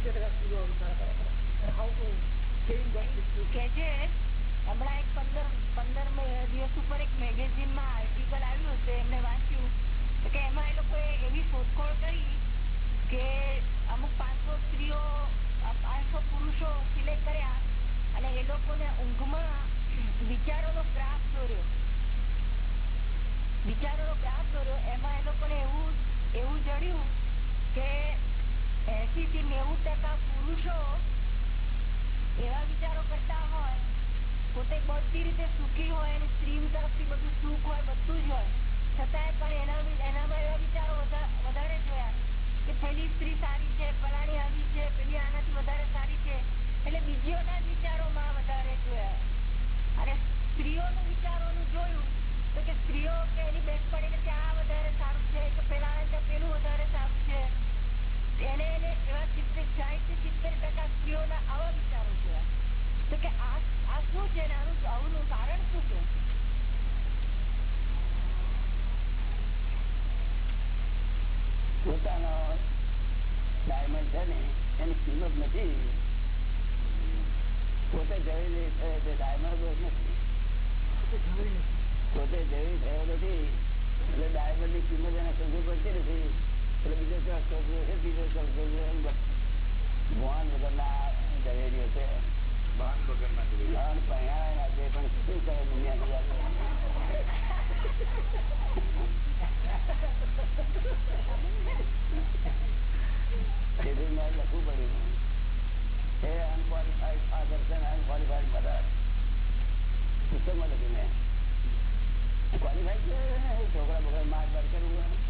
સ્ત્રીઓ, પાંચસો પુરુષો સિલેક્ટ કર્યા અને એ લોકોને ઊંઘમાં વિચારોનો ગ્રાફ દોર્યો. વિચારોનો ગ્રાફ દોર્યો. એમાં એ લોકોને એવું એવું જડ્યું કે એસી થી નેવું ટકા પુરુષો એવા વિચારો કરતા હોય, પોતે બધી રીતે સુખી હોય અને સ્ત્રી તરફથી બધું સુખ હોય, બધું જ હોય. છતાંય પણ એના એનામાં એવા વિચારો વધારે જોયા કે પેલી સ્ત્રી સારી છે, ફલાણી આવી છે, પેલી આનાથી વધારે સારી છે, એટલે બીજીઓના વિચારોમાં વધારે જોયા. અને સ્ત્રીઓનું વિચારોનું જોયું તો કે સ્ત્રીઓ કે એની બેન પડીને કે આ વધારે સારું છે, કે પેલા પેલું વધારે સારું એને એને એવા સિત્તેર સાહીઠથી સિત્તેર ટકા સ્ત્રીઓના આવા વિચારો જોયા તો કે આ શું છે આનું આવું કારણ શું છે પોતાનો ડાયમંડ છે ને એની કિંમત નથી પોતે જવી છે તે ડાયમંડ નથી પોતે જવી થયો નથી એટલે ડાયમંડની કિંમત એને સમજવી પડતી નથી لکھ پڑے آدر چھوکر وغیرہ مار بار کروں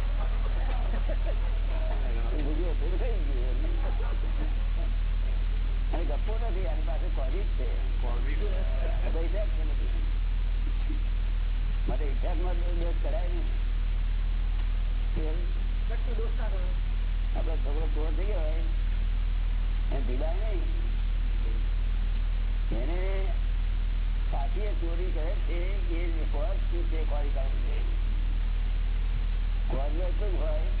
અને ચોર થઈ હોય એને ભીડાય નહીં એને સાથી ચોરી કરે છે એ કોર્સ શું છે કોરી કરવું છે કોર્સ હોય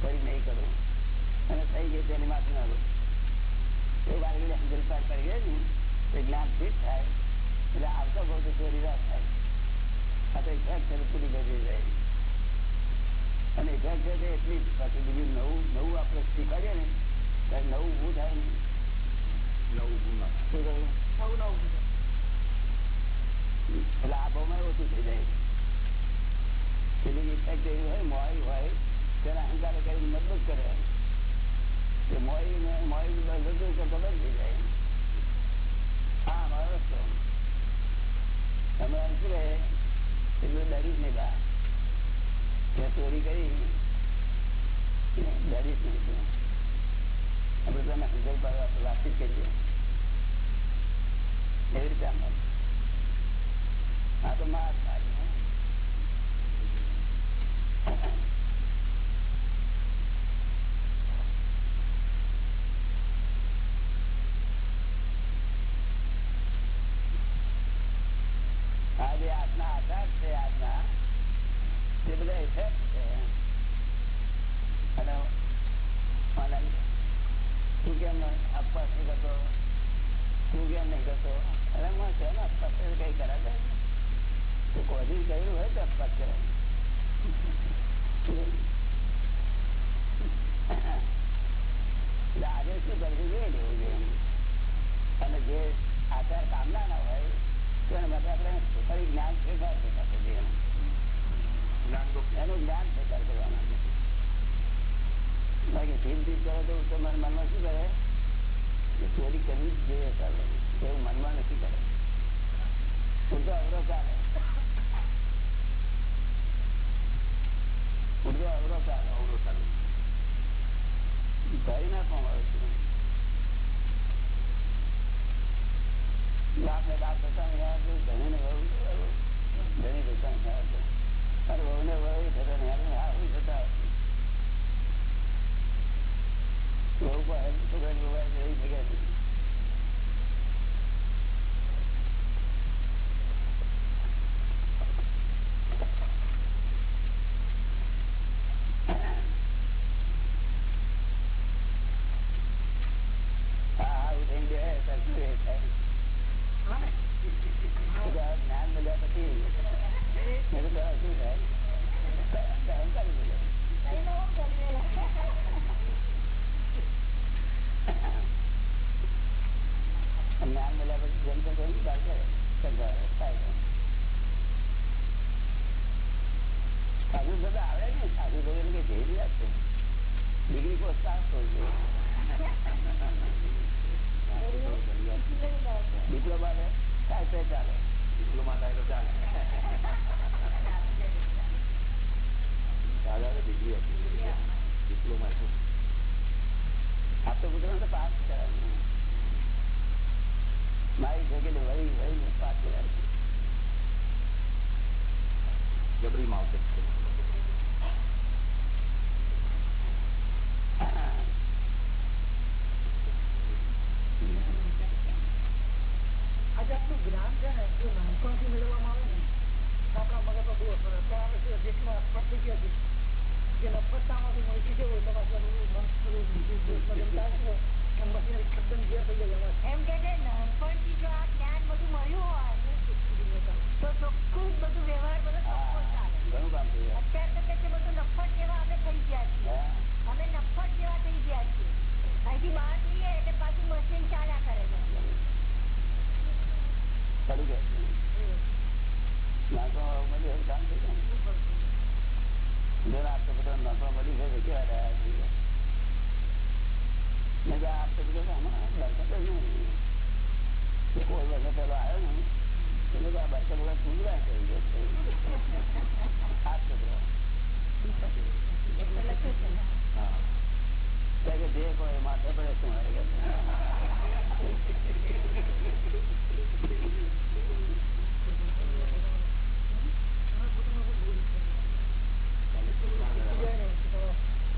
ફરી નહીં કરું. અને થઈ ગઈ તેની માફી ના લો એ વાળી સમજણ કરી ગઈ ને જ્ઞાન ફિટ થાય. એટલે આવતો બહુ તો ચોરી રાત થાય. આ તો ઇફેક્ટ છે પૂરી બધી જાય અને ઇફેક્ટ છે તે એટલી જ પાછું બીજું નવું નવું આપણે શીખવાડીએ ને ત્યારે નવું ઊભું થાય ને. નવું શું કહ્યું? નવું નવું એટલે આ ભાવમાં ઓછું પેલી ઇફેક્ટ એવી હોય મોડી હોય તેના અહંકાર કરીને મજબૂત કરે. કે મોડી ને મોડી બધું કરતો થઈ જાય. હા મારો રસ્તો તમે રહે? એટલું ડરીશ નહીં બા. ચોરી કરી. ડરીશ નહીં તું આપણે તમે હંગલ પાડવા વાતચીત કરીએ. એવી રીતે આ તો માર જે મન જેવા અમે થઈ ગયા છીએ અમે નફટ જેવા થઈ ગયા છીએ અહીંથી બહાર જઈએ એટલે પાછું મશીન ચાલ્યા કરે છે પડી તો મળી કામ જો આપ તો બધા ગયો કેવા રહ્યા થઈ ગયા મેં કહ્યું, આપ તો બધા આમાં બરકત જ નહીં કોઈ વખત પેલો આવ્યો ને એટલે તો આ બરકત બધા પૂરા થઈ ગયો આપ તો બધા. એટલે લખ્યું છે હા કે જે કોઈ માથે પડે શું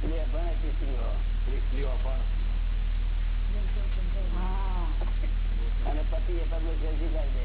હતી સ્ત્રીઓ સ્ત્રીઓ અભણ હા. અને પતિ એ પરમેશ્વર શીખાઈ દે.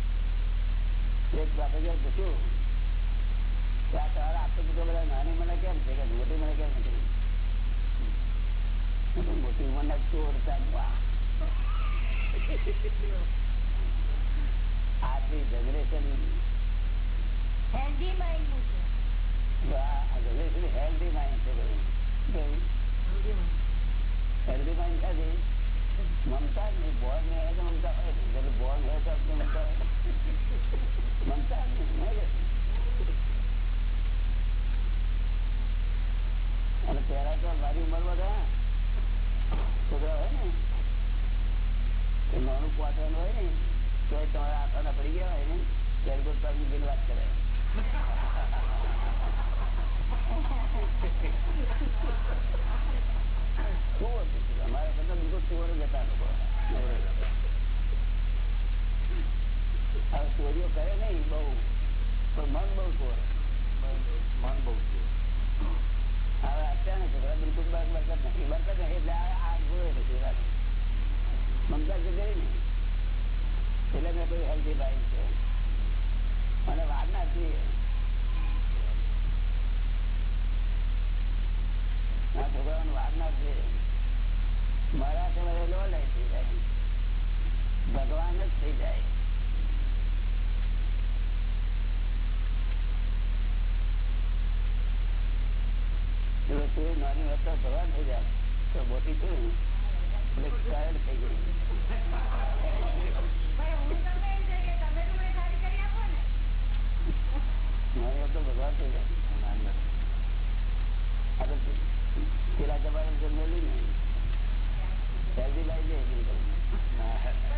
એક બાપે જો પૂછ્યું કે આ તમારે આપતો તો બધા નાની મને કેમ છે કે મોટી મને કેમ નથી હું તો મોટી ઉંમરના ચોર ચાલવા આજની જનરેશન હેલ્ધી માઇન્ડ નું છે આ જનરેશન હેલ્ધી orang bikin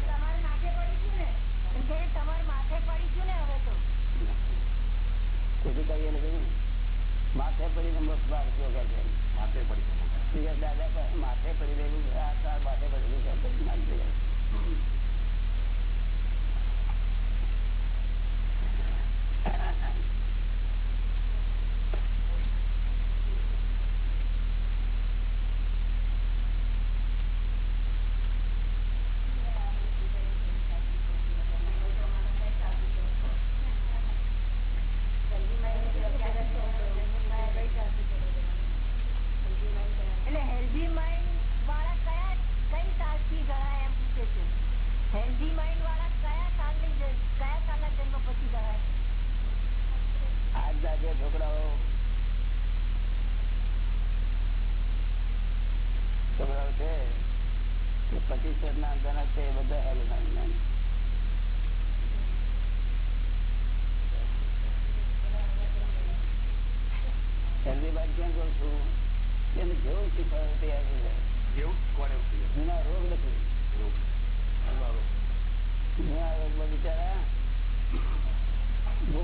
તમારે માથે પડી ને માથે પડી ને હવે તો માથે પડીને મસ્ત બાર માથે પડી. દાદા માથે પડી રહેલું માથે પડેલું છે પછી નાખી દે. એટલે હેલ્ધી માઇન્ડ વાળા કયા કઈ સાલથી ગણાય એમ પૂછે છે હેલ્ધી માઇન્ડ વાળા કયા સાલની જ- કયા સાલના જન્મ પછી ગણાય આજના જે છોકરાઓ છોકરાઓ છે એ પચીસ વર્ષના અંદરના છે એ બધા હેલ્થ હેલ્ધી બાદ કેમ કહું છું એને જેવું શીખવાડે તે આવી જાય જેવું કોને એવું થઈ જાય? જૂના રોગ નથી રોગ. બરાબર. જૂના રોગમાં બિચારા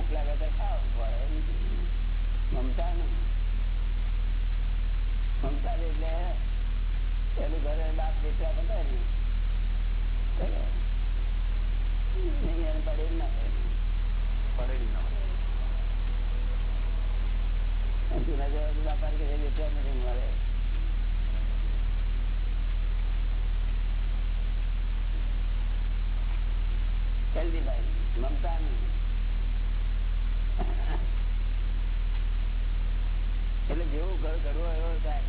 ભૂખ લાગે તો ખાવું પડે મમતા નહીં મમતા એટલે પેલું ઘરે બાપ દીકરા બધા મમતા નહીં. એટલે જેવું ઘર કરવો એવો થાય.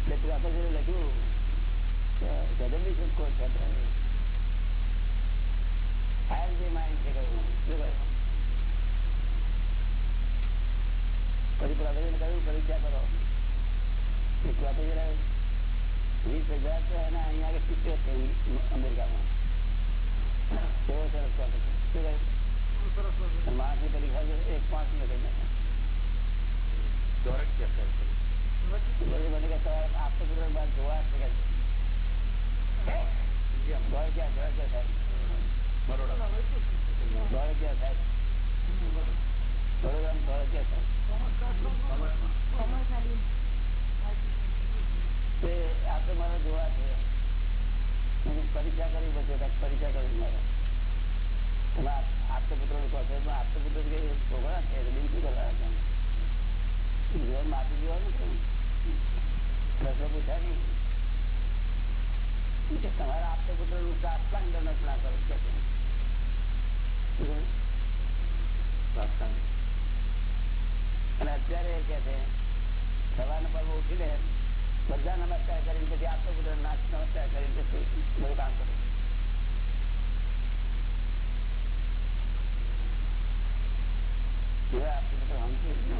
એટલે તું આપણે લખ્યું ગજબની છૂટકો છે જે માઇન્ડ છે કહ્યું પછી પ્રગતિને કહ્યું, પરીક્ષા કરો. વીસ હજાર છે અને અહીંયા આગળ સિત્તેર છે અમેરિકામાં. કેવો સરસ શું કહ્યું માણસની પરીક્ષા છે એક પાંચ ને કઈ નાખે ચોરસ કે પછી મને કે સવારે આપતો પૂર્વક બાદ જોવા છે કે ઇન્ડિયામાં. ક્યાં દોડ ક્યાં થાય? બરોડા. ક્યાં ક્યાં થાય? કોમર્સમાં. તે આ મારે જોવા છે. પરીક્ષા કરી પડશે પરીક્ષા કરવી જીવન માપી દેવાનું છે પ્રશ્ન પૂછ્યા નહીં કે તમારા આપતપુત્ર નું આટલા અંદર નચના કરો કે છે. શું? સાષ્ટાંગ. અને અત્યારે એ કે છે સવારના પર્વ ઉઠીને બધા નમસ્કાર કરીને પછી આપતો પુત્ર નાચ નમસ્કાર કરીને પછી બધું કામ કરે એવા આપતો પુત્ર સમજે જ ન.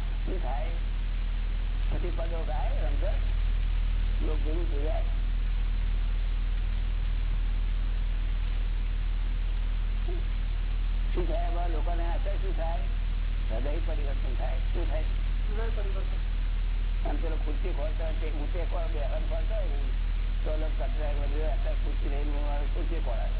શું થાય? પછી પદો ગાય રમઝટ લોક ગુરુ થઈ શું થાય લોકોને અસર શું થાય? હૃદય પરિવર્તન થાય. શું થાય? હૃદય પરિવર્તન. આમ પેલો ખુરશી ખોલતો હોય તે ઊંચે ખોળ બેહન ખોલતો હોય તો લોકો કચરા બધું અત્યારે ખુરશી લઈને ખુરશી ખોળાવે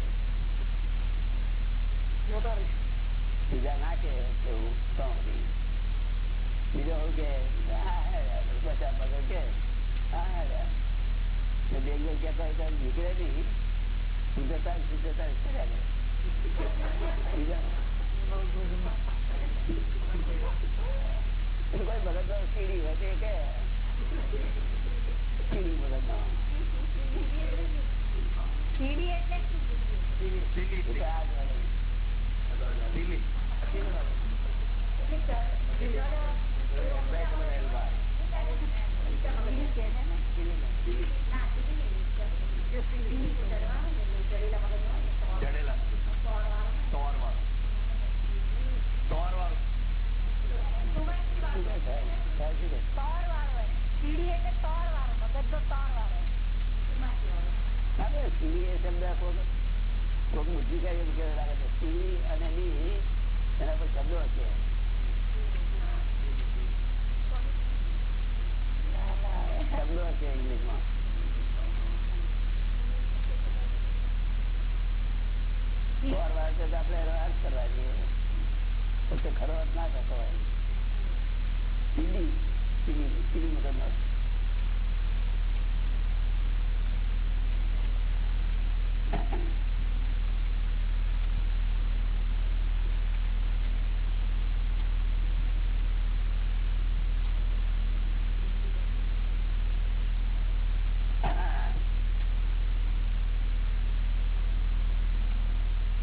બીજા ના કે એવું બીજો હું કે બચા બે હોય તો નીકળે નહીં. કર્યા બીજા કોઈ કીડી હોય તે કે કીડી એટલે Dile.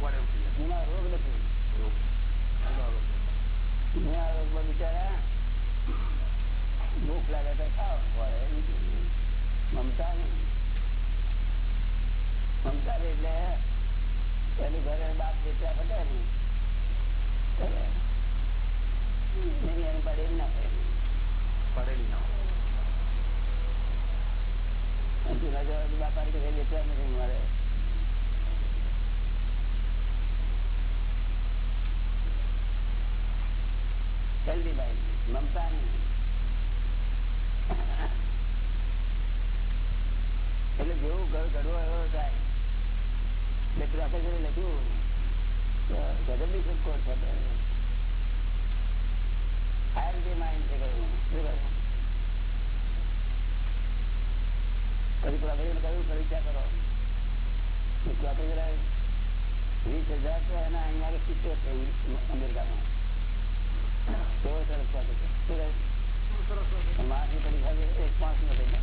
કોને રોગ નથી. રોગમાં બિચારા ભૂખ લાગે તો ખાવ પડે મમતા નહીં. મમતા એટલે પેલું ઘરે બાપ ખબર ને. નહીં એને પડે ના પડે પડેલી ના હોય. જૂના જવા બાપા કે વેચ્યા નથી મારે. હેલ્ધી બાઈ મમતા એટલે જેવું ઘર ઘડવો એવો થાય લખ્યું માઇન્ડ છે કહ્યું? કહ્યું, પરીક્ષા કરો. પ્રોફેસર વીસ હજાર તો એના અહીંયા સિત્તેર છે, અમેરિકામાં. કેવો સરસ પ્રોફેસર શું કહ્યું માર્કની પરીક્ષા છે એક પાંચ નો થઈ બરોડા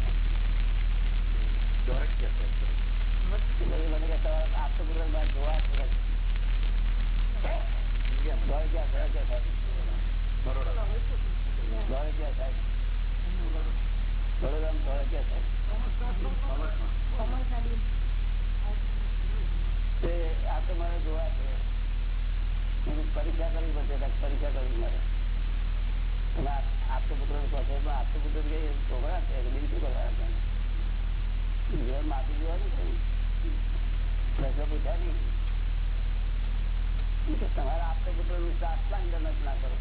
બરોડા કે છે. પછી મને કે તમારે આપતો પૂર્વક બાદ જોવા છે ઇન્ડિયામાં. દોડ ક્યાં દોડ ક્યાં સાહેબ બરોડા. દોડ ક્યાં સાહેબ બરોડામાં દોડ ક્યાં સાહેબ કોમર્સમાં. તે આ તો મારે જોવા છે હું પરીક્ષા કરવી પડશે પરીક્ષા કરવી મારે અને આપતો પુત્ર આપતો પુત્ર છોકરા છે બિલ શું કરવા જીવન માફી જોવાનું છે પ્રશ્ન પૂછ્યા નહીં તમારા આપતો પુત્રનું શાસ્ત્રાંગ ના કરો?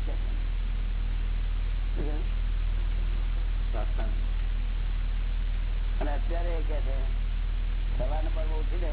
સાતસાંગ. અને અત્યારે એ કે છે સવારના પર્વ ઉઠી દે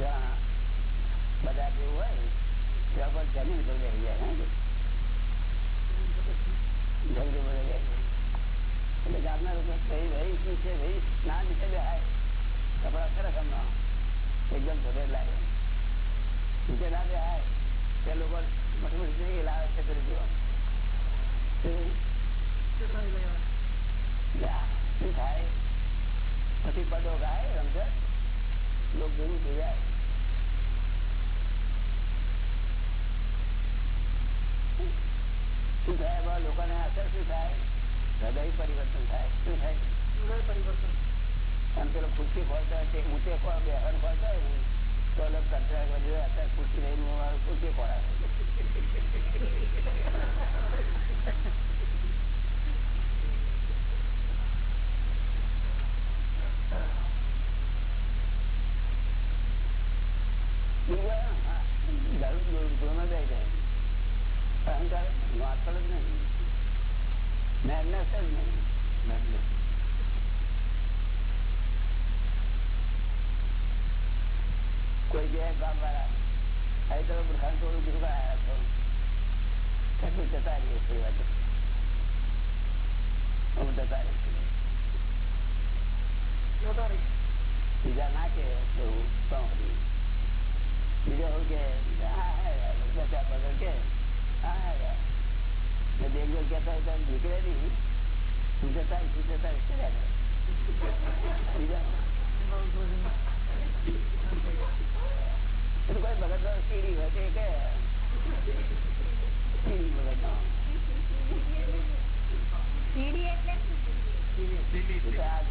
જાય બધા જેવું હોય, ત્યાં પણ જમીન પર બેસી જાય બધે જાય. એટલે ગામના લોકો ભાઈ છે, ભાઈ? ના બેહાય કપડા સરસ હમણાં એકદમ સફેદ લાગે. નીચે ના દેખાય તે લોકો લાવે છે કરી દેવા થાય? પછી પડો ગાય રમશે લોક ભેગું થઈ જાય. શું થાય? લોકોને અસર શું થાય? હૃદય પરિવર્તન થાય. શું થાય? પરિવર્તન. અને પેલો ખુરશી ખોલતા તે ઊંચે ખોળ બેહન ખોલતા હોય તો અલગ કંટાળ કરે અત્યારે ખુરશી લઈને ખુરશી ખોળાવે અહંકાર વાંચલ જ નહીં. મેડનેસ જ નહીં. મેડનેસ. કોઈ ગયા ગામ વાળા અહીં તો ખાન થોડું કીધું આવ્યા છો કેટલું જતા રહીએ છીએ વાત હું જતા છીએ. બીજા ના કે એવું સાંભળી બીજા એવું કે બચા પગર કે હા દેખજો કહેતા હોય તો નીકળે નહીં. હું જતા રહીશ, હું જતા રહીશ બીજા Yeah.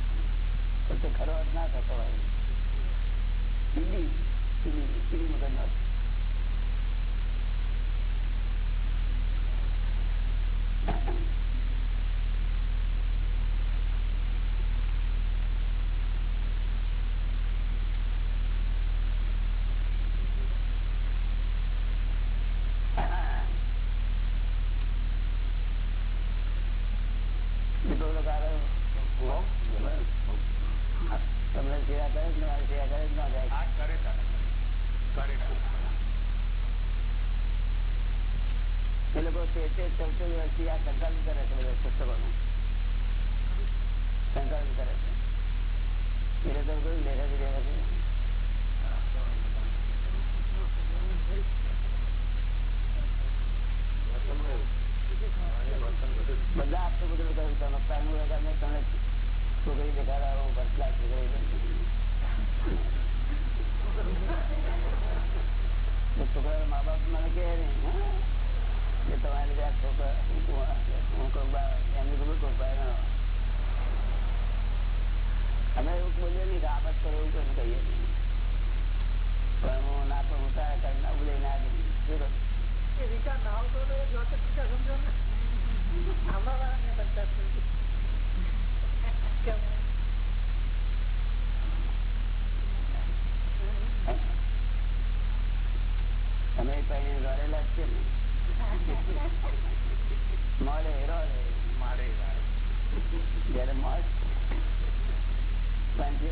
પછી ખરો જ ના થતો હોય બીજી બીજી મગજનો Thank you.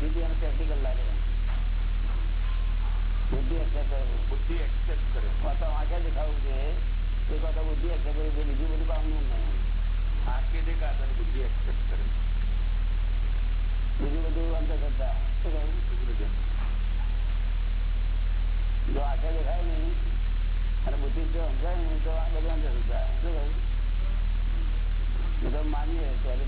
બુદ્ધિ અને પ્રેક્ટિકલ લાગે. બુદ્ધિ એક્સેપ્ટ કરે. બીજું બધું કામનું કરતા જો આંખે દેખાય નહીં અને બુદ્ધિ જો સમજાય નહીં તો આ બધું અંતર કરતા શું કહ્યું? માનીએ ત્યારે